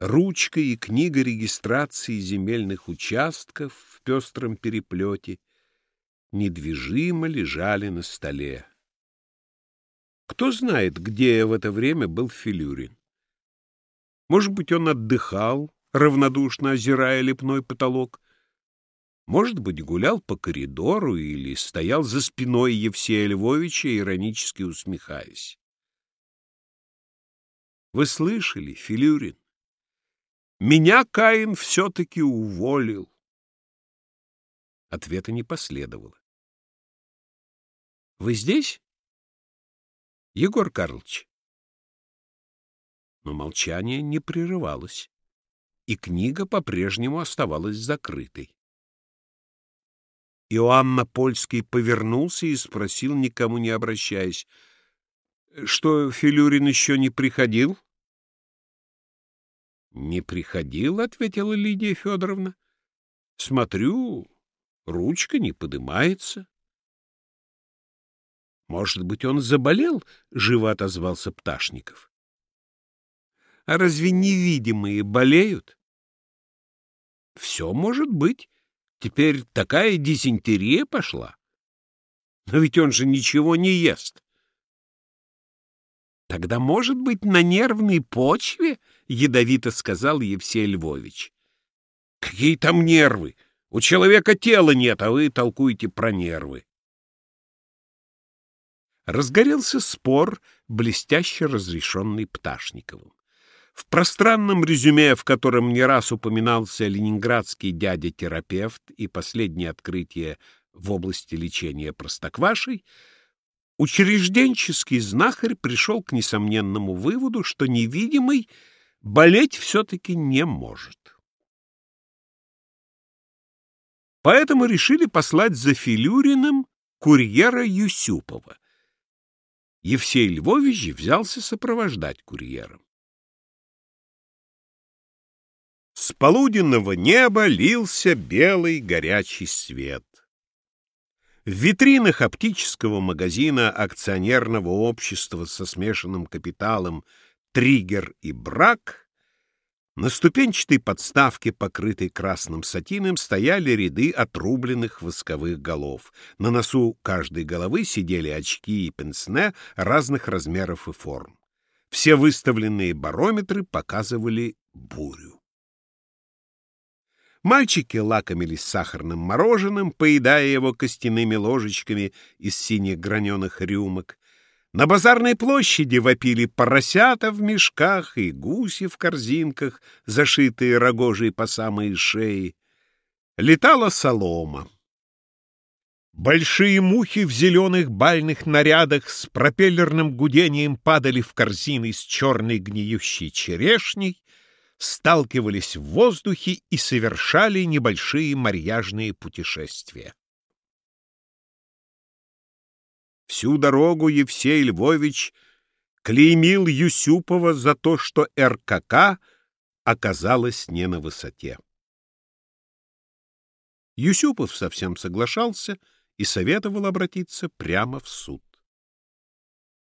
Ручка и книга регистрации земельных участков в пестром переплете недвижимо лежали на столе. Кто знает, где в это время был Филюрин? Может быть, он отдыхал, равнодушно озирая лепной потолок, может быть, гулял по коридору или стоял за спиной Евсея Львовича, иронически усмехаясь. Вы слышали, Филюрин? Меня Каин все-таки уволил. Ответа не последовало. Вы здесь? Егор Карлович. Но молчание не прерывалось, и книга по-прежнему оставалась закрытой. Иоанна Польский повернулся и спросил, никому не обращаясь, что Филюрин еще не приходил? — Не приходил, — ответила Лидия Федоровна. — Смотрю, ручка не подымается. — Может быть, он заболел? — живо отозвался Пташников. — А разве невидимые болеют? — Все может быть. Теперь такая дизентерия пошла. Но ведь он же ничего не ест. Тогда, может быть, на нервной почве, — ядовито сказал Евсей Львович. Какие там нервы? У человека тела нет, а вы толкуете про нервы. Разгорелся спор, блестяще разрешенный Пташниковым. В пространном резюме, в котором не раз упоминался ленинградский дядя-терапевт и последнее открытие в области лечения простоквашей, учрежденческий знахарь пришел к несомненному выводу, что невидимый болеть все-таки не может. Поэтому решили послать за Филюриным курьера Юсюпова. Евсей Львович взялся сопровождать курьера. С полуденного неба лился белый горячий свет. В витринах оптического магазина акционерного общества со смешанным капиталом «Триггер» и «Брак» на ступенчатой подставке, покрытой красным сатином, стояли ряды отрубленных восковых голов. На носу каждой головы сидели очки и пенсне разных размеров и форм. Все выставленные барометры показывали бурю. Мальчики лакомились сахарным мороженым, поедая его костяными ложечками из синих граненых рюмок. На базарной площади вопили поросята в мешках и гуси в корзинках, зашитые рогожей по самые шеи. Летала солома. Большие мухи в зеленых бальных нарядах с пропеллерным гудением падали в корзины с черной гниющей черешней, сталкивались в воздухе и совершали небольшие марьяжные путешествия. Всю дорогу Евсей Львович клеймил Юсюпова за то, что РКК оказалась не на высоте. Юсюпов совсем соглашался и советовал обратиться прямо в суд.